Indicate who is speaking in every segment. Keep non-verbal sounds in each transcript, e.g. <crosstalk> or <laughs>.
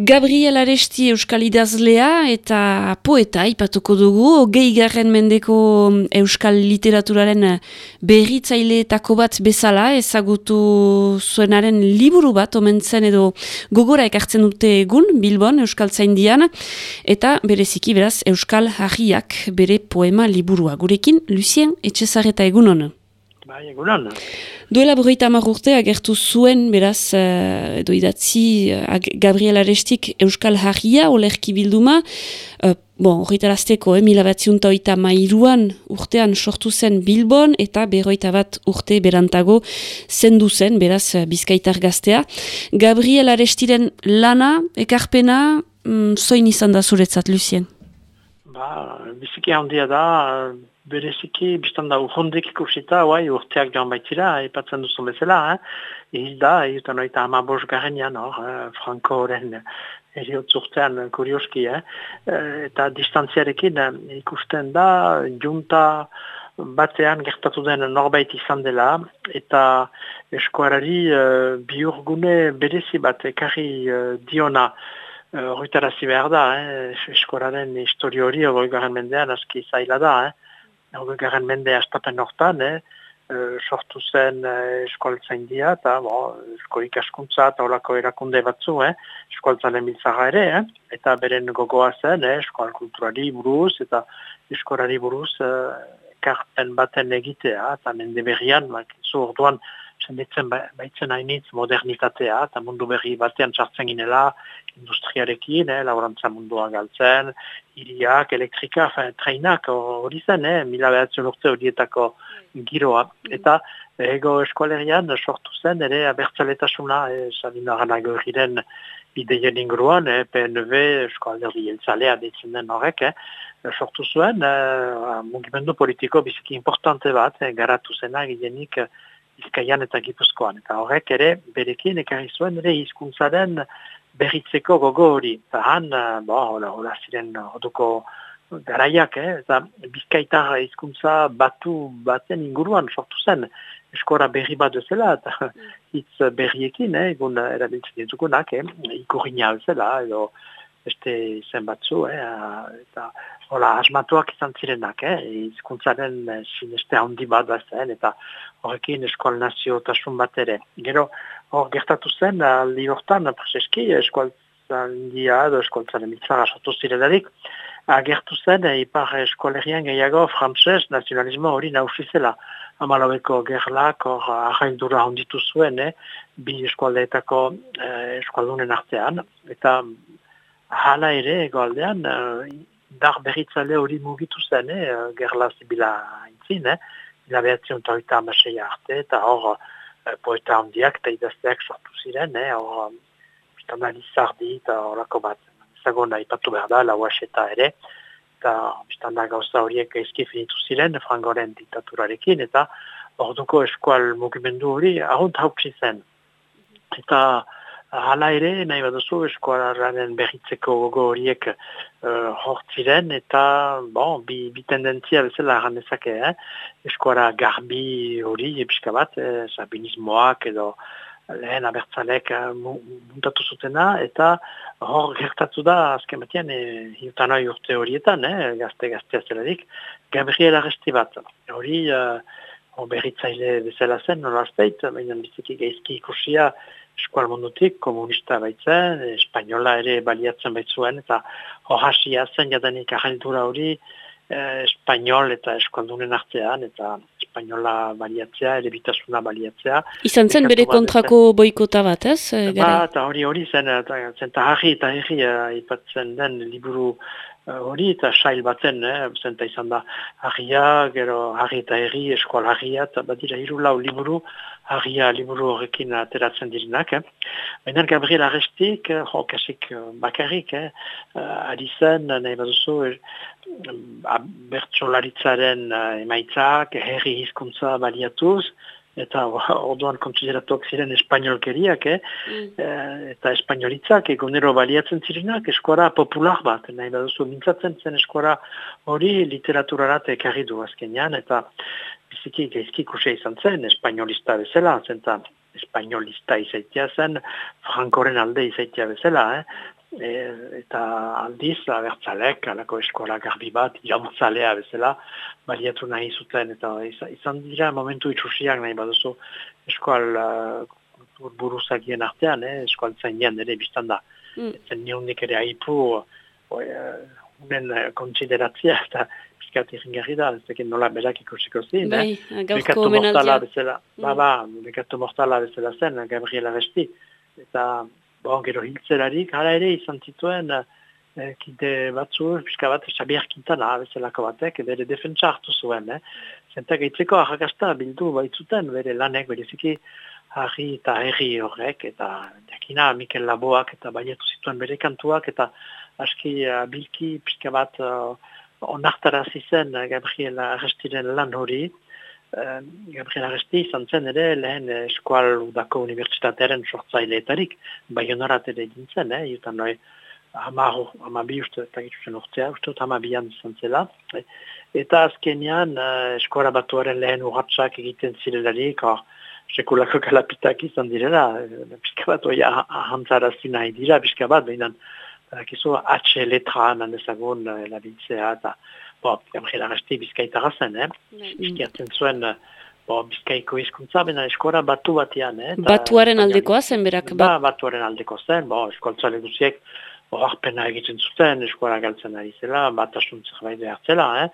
Speaker 1: Gabriel Aresti Euskal Idazlea eta poeta ipatuko dugu, gehi garren mendeko Euskal Literaturaren berritzaileetako bat bezala, ezagutu zuenaren liburu bat, omen zen edo gogora ekartzen dute egun, Bilbon, Euskal Zaindian, eta bereziki beraz Euskal Harriak bere poema liburua. Gurekin, Lucien, etxezareta egun hona.
Speaker 2: Bai, egunan.
Speaker 1: Duela burreita urte agertu zuen, beraz, uh, edo idatzi, uh, Gabriel Arestik Euskal Harria, olerki bilduma, uh, bon, horretarazteko, eh, mila bat ziunta mairuan urtean sortu zen Bilbon, eta berroita bat urte berantago zendu zen, beraz, bizkaitar gaztea. Gabriel Arestiren lana, ekarpena, mm, zoin izan da zuretzat, Lucien?
Speaker 2: Ba, biziki handia da, bereziki, biztan da, urhondek ikusita, bai, urteak joan baitira, ipatzen duzu bezala, eh? Iz da, ez da noita ama bos garenean, hor, eh? Franko horren eriotz urtean kurioski, eh? eh eta distantziarekin eh, ikusten da, junta batean gertatu den norbait izan dela, eta eskuarari uh, biurgune berezi bat ekarri uh, diona, Horritarazi uh, behar da, eh? eskoraren histori hori, ogoi mendean, aski zaila da, eh? Hau garen mende astapen hortan, eh? E, sortu zen eh, eskualtzain dia, eta bo, eskolik askuntza eta horako erakunde batzu, eh? eskualtzan emiltzara ere, eh? eta beren gogoa zen, eh? eskual kulturari buruz, eta eskorari buruz eh, karpen baten egitea, eta mende berrian, zu orduan, senditzen ba, baitzen hainitz modernitatea, eta mundu berri batean txartzen ginela, industriarekin, eh, laurantza mundua galtzen, iriak, elektrika, fin, treinak hori zen, eh, mila behatzen urte horietako giroa. Eta ego eskualerian sortu zen, ere abertzaletasuna, eh, salina ganago egiren ideien inguruan, eh, PNV, eskualerdi jeltzalea ditzen den horrek, eh, sortu zuen, eh, mugimendu politiko biziki importante bat, eh, garatu zena, gilenik, Bizkaian eta Gipuzkoan. Eta horrek ere, berekin, ekarri zuen, ere hizkuntzaren berritzeko gogo hori. Eta han, eh, bo, hola, hola ziren oduko garaiak, eh? eta bizkaitar hizkuntza batu baten inguruan sortu zen. Eskora berri bat duzela, eta hitz berriekin, eh? egun erabiltzen ditugunak, eh? ikurriña zela, edo beste zen batzu, eh? eta hola, asmatuak izan zirenak, eh? izkuntzaren eh, sineste handi bat zen, eta horrekin eskual nazio tasun bat ere. Gero, hor gertatu zen, aldi hortan, prezeski, eskualtzan dia, edo eskualtzan emitzara sortu ziredarik, agertu zen, e, ipar eskualerian gehiago, frantzez, nazionalismo hori nausizela. Amalabeko gerlak, hor, ahaindura honditu zuen, eh? bi eskualdeetako eh, eskualdunen artean, eta hala ere, egoaldean, uh, dar berritzale hori mugitu zen, eh? gerla zibila intzin, eh? Ila behatzen eta amasei arte, eta hor uh, poeta handiak eta idazteak sortu ziren, eh? hor biztana lizardi eta horako bat. Zagona ipatu behar da, lauaseta ere, eta biztana gauza horiek gaizki finitu ziren, frangoren diktaturarekin, eta orduko eskual mugimendu hori ahont hautsi zen. Eta Hala ere, nahi bat duzu, eskuararen berritzeko gogo horiek uh, hortziren, eta bon, bi, bi tendentzia bezala erran dezake, eh? eskuara garbi hori, episka bat, eh, sabinismoak edo lehen abertzalek uh, muntatu zutena, eta hor gertatu da, azken batean, e, hiutan urte horietan, eh? gazte-gaztea zeladik, Gabriel Arresti bat. Hori, uh, berritzaile bezala zen, nola azpeit, baina biziki gaizki ikusia, eskual mundutik komunista baitzen, espainola ere baliatzen baitzuen, eta horasia zen jadanik ahaldura hori eh, espainol eta eskualdunen artean, eta espainola baliatzea, ere bitasuna baliatzea.
Speaker 1: Izan zen bere kontrako boikota bat, ez?
Speaker 2: Eh, ba, eta hori hori zen, eta, zen eta harri eta herri uh, ipatzen den liburu eh, hori eta sail batzen, eh, zenta izan da harria, gero harri eta herri, eskual harria, eta badira hiru lau liburu, harria liburu horrekin ateratzen direnak. Eh. Baina Gabriel Arestik, eh, jo, kasik eh, bakarrik, eh, uh, adizen, nahi baduzu, uh, bertsolaritzaren emaitzak, herri hizkuntza baliatuz, eta orduan kontsideratuak ziren espainolkeriak, eh? Mm. eta espainolitzak egunero baliatzen zirenak eskuara popular bat, nahi baduzu mintzatzen zen eskuara hori literaturarat ekarri du azkenean, eta biziki gaizki ikusia izan zen, espainolista bezala, zenta espainolista izaitia zen, frankoren alde izaitia bezala, eh? E, eta aldiz, abertzalek, alako eskola garbi bat, iramutzalea bezala, baliatu nahi zuten, eta izan dira momentu itxusiak nahi baduzu eskual uh, buruzakien artean, eh, eskual zainean ere biztan da. Mm. Zen niondik ere haipu, uh, unen uh, konsideratzia, eta piskat irringarri da, ez tekin nola berak ikusiko zin,
Speaker 1: bai, eh? gauzko mortala
Speaker 2: bezala, mm. ba, ba, bekatu mortala bezala zen, Gabriela Resti, eta bon, gero hiltzerarik, hala ere izan zituen, eh, kide batzu, pixka bat, Xabier Quintana, bezalako batek, bere defentsa hartu zuen, eh? Zentak eitzeko ahakasta bildu baitzuten, bere lanek, bere ziki, harri eta herri horrek, eta jakina Mikel Laboak, eta baiatu zituen bere kantuak, eta aski uh, bilki pixka bat uh, onartara zizen Gabriela Arrestiren lan hori, uh, Gabriela Arresti izan zen ere lehen eskual udako unibertsitatearen sortzaileetarik, bai honorat ere dintzen, eh, jutan noi, hamar, hamar bi uste, eta gitzuzen urtea, uste dut hamar bian izan zela. Eta azkenean, uh, eskola batuaren lehen urratxak egiten zirelarik, or, sekulako kalapitak izan direla, pixka bat oia ahantzarazi nahi dira, pixka bat, behinan, kizu, atxe letra eman dezagun labiltzea, eta, bo, gamrela resti bizkaitara zen, eh? Bizkiatzen zuen, bo, bizkaiko izkuntza, bena eskola batu batean, eh?
Speaker 1: Batuaren aldekoa zen, berak?
Speaker 2: Ba, batuaren aldeko zen, bo, eskoltza leguziek, Horarpena egiten zuten, eskola galtzen ari zela, bat asuntzak bai behar zela, eh?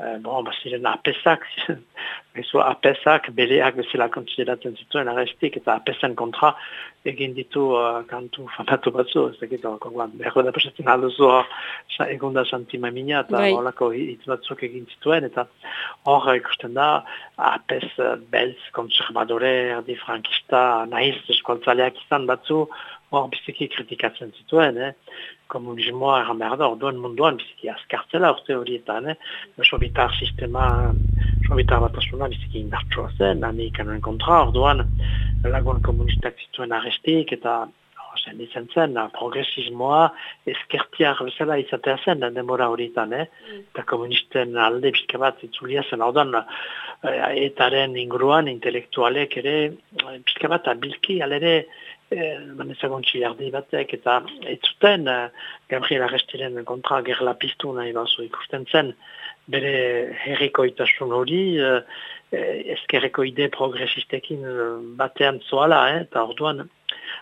Speaker 2: Uh, bon, baziren apesak, <laughs> bezu apesak, beleak bezala konsideratzen zituen arrestik, eta apesen kontra egin ditu uh, kantu famatu batzu, ez dakit, behar da pesatzen alduzu egon da santima mina, eta bai. horako hitz batzuk egin zituen, eta hor ikusten da, apes uh, belz, konservadore, erdi frankista, nahiz eskoltzaleak izan batzu, hor biziki kritikatzen zituen, eh? komunismoa erran behar da, orduan munduan biziki azkartzela orte horietan, eh? sobitar sistema, sobitar bat asuna biziki indartsua zen, nani kanuen kontra, orduan lagun komunistak zituen arrestik, eta zen izan zen, progresismoa eskertiar bezala izatea zen, demora horietan, eh? Mm. eta komunisten alde bizka bat zitzulia zen, orduan, eh, etaren inguruan intelektualek ere, bizka bat abilki, alere, manezagon txilardi batek, eta ez zuten uh, Gabriel Arrestiren kontra gerla piztu nahi bazo ikusten zen, bere herriko itasun hori, uh, ezkerreko ide progresistekin batean zoala, eh, eta orduan,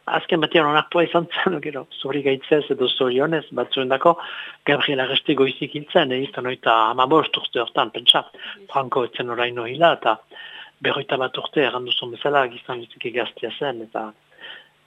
Speaker 2: azken batean onartua izan zen, <laughs> gero, zori gaitzez edo zorionez, batzuen dako, Gabriel Arresti goizik hiltzen, eh, izan oita amabost urte hortan, pentsa, Franco etzen oraino hila, eta berroita bat urte erranduzun bezala, gizan bizik egaztia zen, eta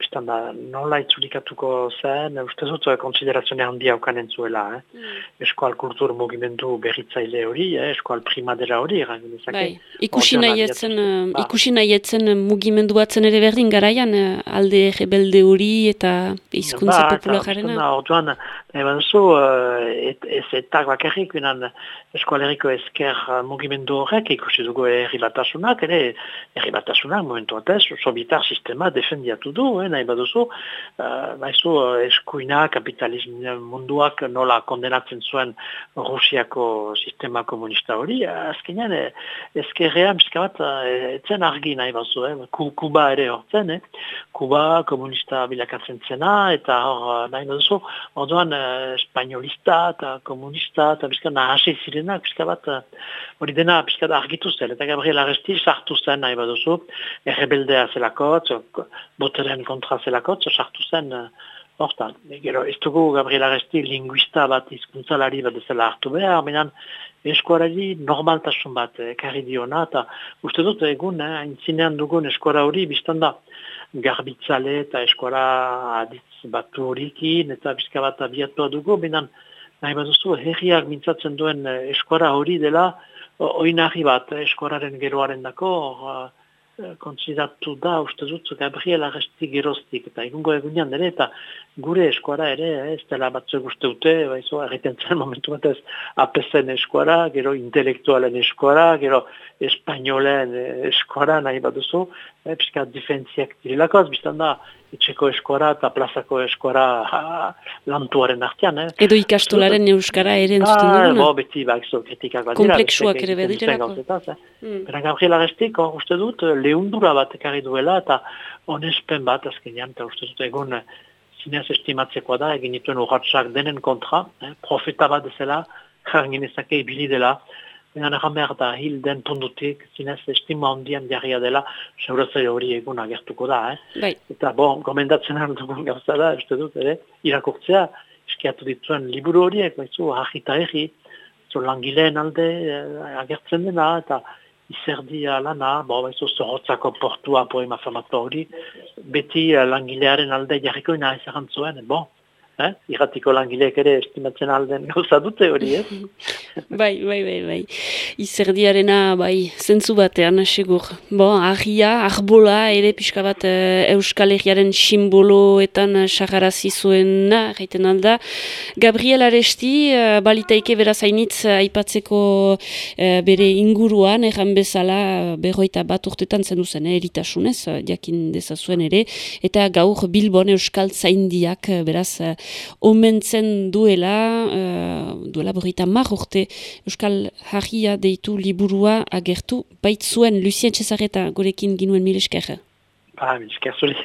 Speaker 2: Bistan da, nola itzulikatuko zen, uste zut, konsiderazione handia ukanen zuela, eh? Mm. Eskual kultur mugimendu berritzaile hori, eh? eskual primadera hori,
Speaker 1: bai. ikusi nahietzen, uh, ba. ikusi nahietzen mugimendu batzen ere berdin garaian, alde rebelde hori eta izkuntza ba, populararena.
Speaker 2: Ba, orduan, eban zu, et, ez etak bakarrik, binan eskualeriko esker mugimendu horrek, ikusi dugu erri batasunak, ere, erri batasunak, momentu atez, sobitar sistema defendiatu du, eh? nahi baduzu, uh, eskuina kapitalismo munduak nola kondenatzen zuen Rusiako sistema komunista hori, azkenean eh, ezkerrean pizka bat etzen argi nahi baduzu, eh? Kuba ere hortzen, eh? Kuba komunista bilakatzen zena, eta hor nahi baduzu, orduan uh, espainolista eta komunista eta pizka nahasi zirenak, pizka bat hori dena pizka argitu zen, eta Gabriel Arresti sartu zen nahi baduzu, errebeldea zelakot, boteren kontra zelakot, sartu zen uh, hortan. Gero, ez dugu Gabriel Aresti linguista bat izkuntzalari bat ezela hartu behar, menan eskuarari normaltasun bat ekarri eh, diona, eta uste dut egun, eh, intzinean dugun eskuara hori, biztan da garbitzale eta eskuara aditz bat horikin, eta bizka bat abiatua dugu, menan nahi bat duzu, herriak mintzatzen duen eh, eskuara hori dela, oinarri bat eskuararen geroaren dako, kontzidatu da, uste dut, Gabriel Arresti geroztik, eta egungo egunean ere, eta gure eskuara ere, eh, ez dela batzu guzti dute, baizu, erreten zen momentu bat ez, eskuara, gero intelektualen eskuara, gero espainolen eskuara nahi bat duzu, eh, pixka difentziak direlakoaz, biztan da, etxeko eskuara eta plazako eskuara lantuaren artean. Eh?
Speaker 1: Edo ikastolaren euskara ere entzuten ah,
Speaker 2: duguna? Bo, beti, ba, kritikak bat
Speaker 1: dira. Kompleksuak ere bedirako.
Speaker 2: Eh? Mm. Beran Gabriel Arestik, uste dut, lehundura bat ekarri duela, eta onespen bat, azkenean, eta uste dut, egon, zinez estimatzekoa da, egin dituen urratxak denen kontra, eh, profeta bat dezela, jaren ezake ibili dela, Egan egan behar da, hil den pundutik, zinez estima ondian jarria dela, seurazai hori egun agertuko da, eh?
Speaker 1: Bai.
Speaker 2: Eta, bon, gomendatzen dugun gauza da, uste dut, ere, irakurtzea, eskiatu dituen liburu horiek, baizu, hajita egi, zu langileen alde eh, agertzen dena, eta izerdia lana, bo, baizu, zorrotzako portua poema famatu hori, beti uh, langilearen alde jarriko ina ez zuen, bon, Eh? Iratiko langileek ere estimatzen alden gauza dute hori, eh? <laughs>
Speaker 1: bai, bai, bai, bai. Izerdiarena, bai, zentzu batean, segur. Bo, ahia, ahbola, ere pixka bat uh, Euskal Herriaren simboloetan sagarazi zuena, gaiten alda. Gabriel Aresti, uh, balitaike beraz aipatzeko uh, bere inguruan, erran bezala, berroita bat urtetan zen duzen, eh, eritasunez, jakin dezazuen ere, eta gaur Bilbon Euskal Zaindiak, beraz, omentzen duela, duela borita urte Euskal Harria deitu liburua agertu, baitzuen Lucien Cesareta gorekin ginuen mil eskerra.
Speaker 2: Ba, mil